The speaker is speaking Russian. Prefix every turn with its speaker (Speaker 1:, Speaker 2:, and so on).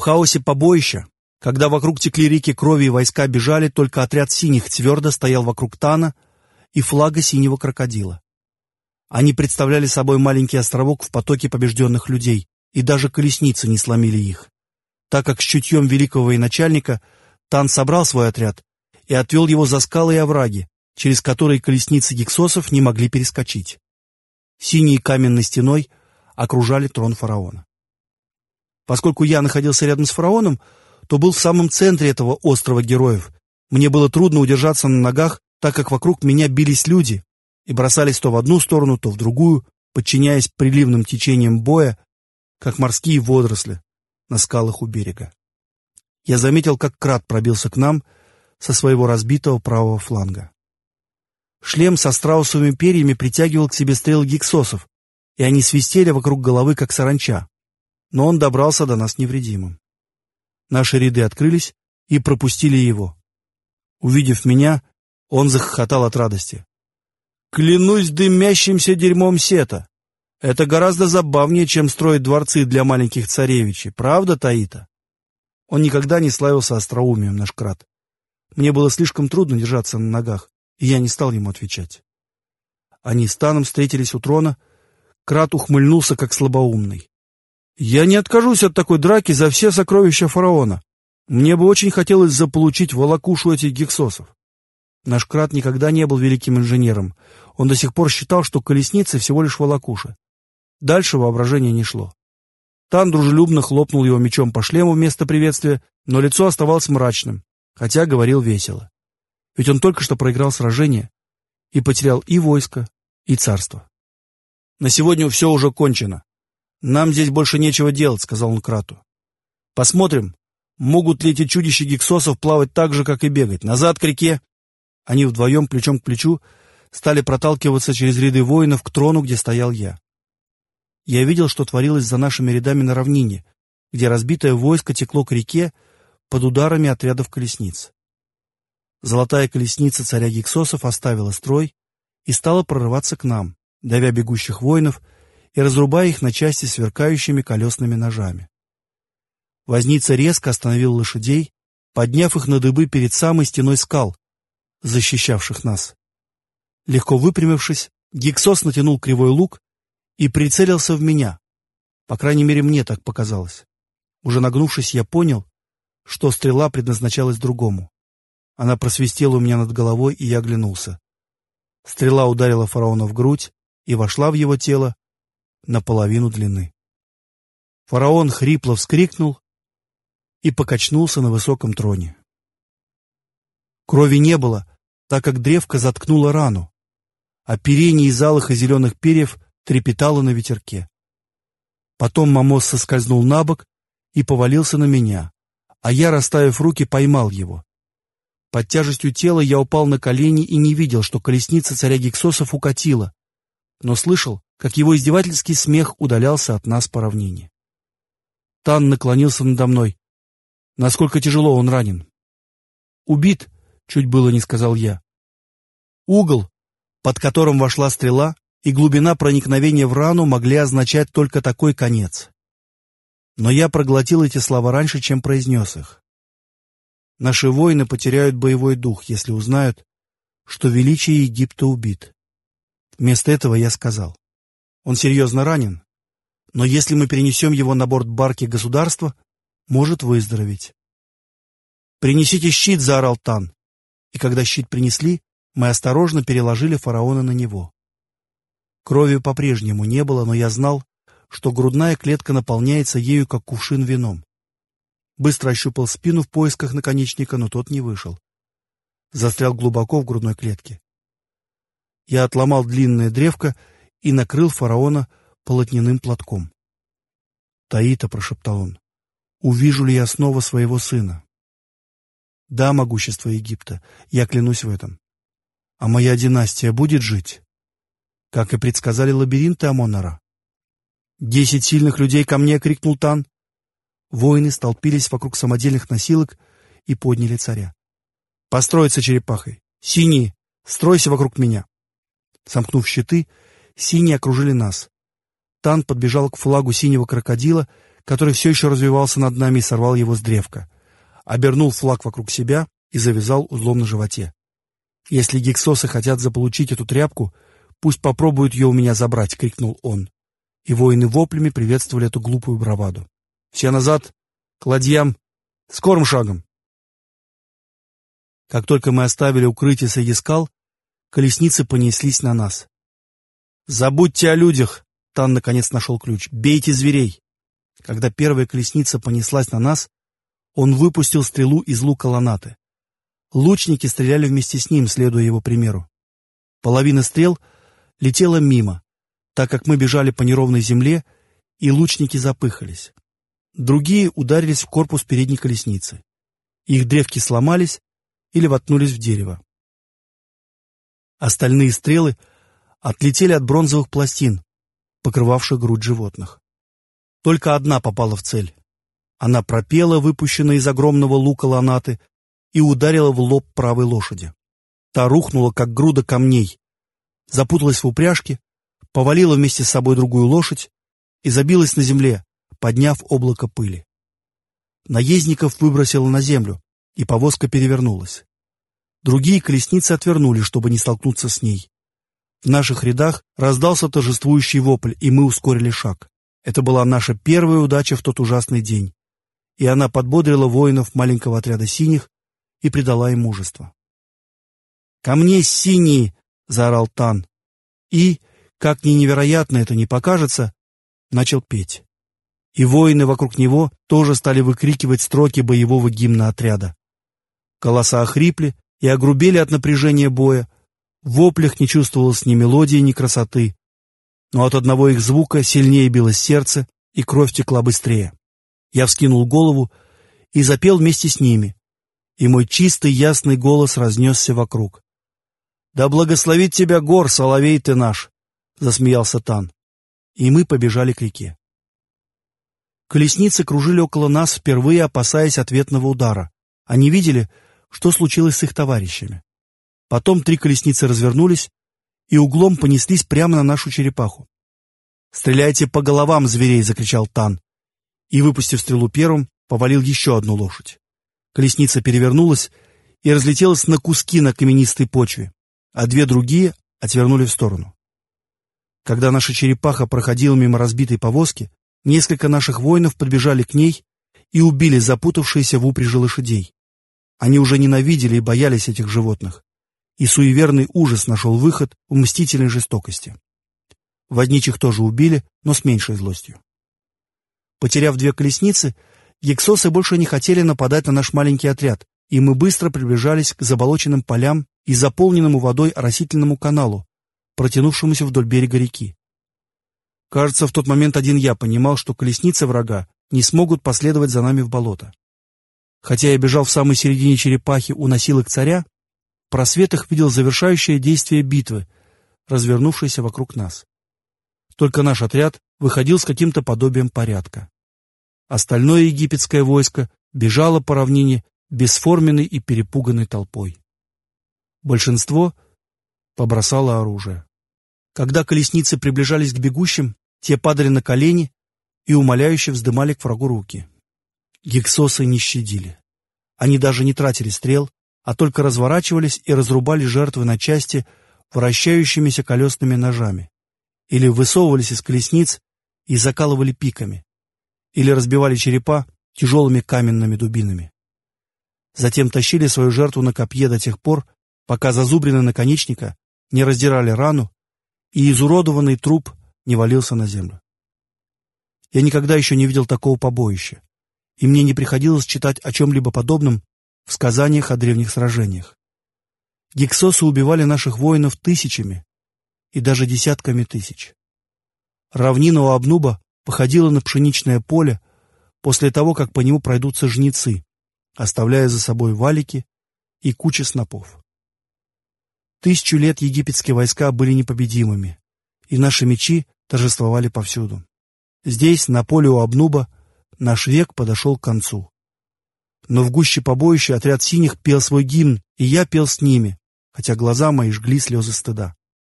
Speaker 1: В хаосе побоища, когда вокруг текли реки крови и войска бежали, только отряд синих твердо стоял вокруг Тана и флага синего крокодила. Они представляли собой маленький островок в потоке побежденных людей, и даже колесницы не сломили их. Так как с чутьем великого военачальника Тан собрал свой отряд и отвел его за скалы и овраги, через которые колесницы гексосов не могли перескочить. Синей каменной стеной окружали трон фараона. Поскольку я находился рядом с фараоном, то был в самом центре этого острова героев. Мне было трудно удержаться на ногах, так как вокруг меня бились люди и бросались то в одну сторону, то в другую, подчиняясь приливным течениям боя, как морские водоросли на скалах у берега. Я заметил, как крат пробился к нам со своего разбитого правого фланга. Шлем со страусовыми перьями притягивал к себе стрелы гексосов, и они свистели вокруг головы, как саранча но он добрался до нас невредимым. Наши ряды открылись и пропустили его. Увидев меня, он захохотал от радости. «Клянусь дымящимся дерьмом сета! Это гораздо забавнее, чем строить дворцы для маленьких царевичей, правда, Таита?» Он никогда не славился остроумием, наш крат. Мне было слишком трудно держаться на ногах, и я не стал ему отвечать. Они с Таном встретились у трона, крат ухмыльнулся, как слабоумный. Я не откажусь от такой драки за все сокровища фараона. Мне бы очень хотелось заполучить волокушу этих гексосов. Наш крат никогда не был великим инженером. Он до сих пор считал, что колесницы всего лишь волокуши. Дальше воображение не шло. Тан дружелюбно хлопнул его мечом по шлему вместо приветствия, но лицо оставалось мрачным, хотя говорил весело. Ведь он только что проиграл сражение и потерял и войско, и царство. На сегодня все уже кончено. «Нам здесь больше нечего делать», — сказал он Крату. «Посмотрим, могут ли эти чудища гексосов плавать так же, как и бегать. Назад к реке!» Они вдвоем, плечом к плечу, стали проталкиваться через ряды воинов к трону, где стоял я. Я видел, что творилось за нашими рядами на равнине, где разбитое войско текло к реке под ударами отрядов колесниц. Золотая колесница царя Гексосов оставила строй и стала прорываться к нам, давя бегущих воинов — и разрубая их на части сверкающими колесными ножами. Возница резко остановил лошадей, подняв их на дыбы перед самой стеной скал, защищавших нас. Легко выпрямившись, Гексос натянул кривой лук и прицелился в меня. По крайней мере, мне так показалось. Уже нагнувшись, я понял, что стрела предназначалась другому. Она просвистела у меня над головой, и я оглянулся. Стрела ударила фараона в грудь и вошла в его тело, наполовину длины. Фараон хрипло вскрикнул и покачнулся на высоком троне. Крови не было, так как древко заткнуло рану, а оперение из алых и зеленых перьев трепетало на ветерке. Потом Мамос соскользнул на бок и повалился на меня, а я, расставив руки, поймал его. Под тяжестью тела я упал на колени и не видел, что колесница царя Гексосов укатила, но слышал, как его издевательский смех удалялся от нас по равнине. Тан наклонился надо мной. Насколько тяжело он ранен? Убит, чуть было не сказал я. Угол, под которым вошла стрела, и глубина проникновения в рану могли означать только такой конец. Но я проглотил эти слова раньше, чем произнес их. Наши воины потеряют боевой дух, если узнают, что величие Египта убит. Вместо этого я сказал. Он серьезно ранен, но если мы перенесем его на борт барки государства, может выздороветь. «Принесите щит!» — заорал Тан. И когда щит принесли, мы осторожно переложили фараона на него. Крови по-прежнему не было, но я знал, что грудная клетка наполняется ею, как кувшин вином. Быстро ощупал спину в поисках наконечника, но тот не вышел. Застрял глубоко в грудной клетке. Я отломал длинное древко и накрыл фараона полотняным платком. «Таита», — прошептал он, — «увижу ли я снова своего сына?» «Да, могущество Египта, я клянусь в этом. А моя династия будет жить?» Как и предсказали лабиринты Амонара. «Десять сильных людей ко мне!» — крикнул Тан. Воины столпились вокруг самодельных носилок и подняли царя. «Построиться черепахой! Синие! Стройся вокруг меня!» Сомкнув щиты, Синие окружили нас. Тан подбежал к флагу синего крокодила, который все еще развивался над нами, и сорвал его с древка. Обернул флаг вокруг себя и завязал узлом на животе. «Если гексосы хотят заполучить эту тряпку, пусть попробуют ее у меня забрать!» — крикнул он. И воины воплями приветствовали эту глупую браваду. «Все назад! К ладьям! Скорым шагом!» Как только мы оставили укрытие среди скал, колесницы понеслись на нас. «Забудьте о людях!» — Тан наконец нашел ключ. «Бейте зверей!» Когда первая колесница понеслась на нас, он выпустил стрелу из лука ланаты. Лучники стреляли вместе с ним, следуя его примеру. Половина стрел летела мимо, так как мы бежали по неровной земле, и лучники запыхались. Другие ударились в корпус передней колесницы. Их древки сломались или воткнулись в дерево. Остальные стрелы отлетели от бронзовых пластин, покрывавших грудь животных. Только одна попала в цель. Она пропела, выпущенная из огромного лука ланаты, и ударила в лоб правой лошади. Та рухнула, как груда камней, запуталась в упряжке, повалила вместе с собой другую лошадь и забилась на земле, подняв облако пыли. Наездников выбросило на землю, и повозка перевернулась. Другие колесницы отвернули, чтобы не столкнуться с ней. В наших рядах раздался торжествующий вопль, и мы ускорили шаг. Это была наша первая удача в тот ужасный день и она подбодрила воинов маленького отряда синих и придала им мужество. «Ко мне, синие!» — заорал Тан. И, как ни невероятно это не покажется, начал петь. И воины вокруг него тоже стали выкрикивать строки боевого гимна отряда. Голоса охрипли и огрубели от напряжения боя, в воплях не чувствовалось ни мелодии, ни красоты, но от одного их звука сильнее билось сердце, и кровь текла быстрее. Я вскинул голову и запел вместе с ними, и мой чистый ясный голос разнесся вокруг. «Да благословит тебя гор, соловей ты наш!» — засмеялся Тан. И мы побежали к реке. Колесницы кружили около нас, впервые опасаясь ответного удара. Они видели, что случилось с их товарищами. Потом три колесницы развернулись и углом понеслись прямо на нашу черепаху. «Стреляйте по головам зверей!» — закричал Тан и, выпустив стрелу первым, повалил еще одну лошадь. Колесница перевернулась и разлетелась на куски на каменистой почве, а две другие отвернули в сторону. Когда наша черепаха проходила мимо разбитой повозки, несколько наших воинов подбежали к ней и убили запутавшиеся в упряжи лошадей. Они уже ненавидели и боялись этих животных, и суеверный ужас нашел выход в мстительной жестокости. Водничих тоже убили, но с меньшей злостью. Потеряв две колесницы, гексосы больше не хотели нападать на наш маленький отряд, и мы быстро приближались к заболоченным полям и заполненному водой оросительному каналу, протянувшемуся вдоль берега реки. Кажется, в тот момент один я понимал, что колесницы врага не смогут последовать за нами в болото. Хотя я бежал в самой середине черепахи у носилок царя, просветах видел завершающее действие битвы, развернувшееся вокруг нас. Только наш отряд выходил с каким-то подобием порядка. Остальное египетское войско бежало по равнине бесформенной и перепуганной толпой. Большинство побросало оружие. Когда колесницы приближались к бегущим, те падали на колени и умоляюще вздымали к врагу руки. Гексосы не щадили. Они даже не тратили стрел, а только разворачивались и разрубали жертвы на части вращающимися колесными ножами или высовывались из колесниц и закалывали пиками, или разбивали черепа тяжелыми каменными дубинами. Затем тащили свою жертву на копье до тех пор, пока зазубрины наконечника не раздирали рану, и изуродованный труп не валился на землю. Я никогда еще не видел такого побоища, и мне не приходилось читать о чем-либо подобном в сказаниях о древних сражениях. Гексосы убивали наших воинов тысячами, и даже десятками тысяч. Равнина у Обнуба походила на пшеничное поле после того, как по нему пройдутся жнецы, оставляя за собой валики и кучи снопов. Тысячу лет египетские войска были непобедимыми, и наши мечи торжествовали повсюду. Здесь, на поле у Обнуба, наш век подошел к концу. Но в гуще побоища отряд синих пел свой гимн, и я пел с ними, хотя глаза мои жгли слезы стыда.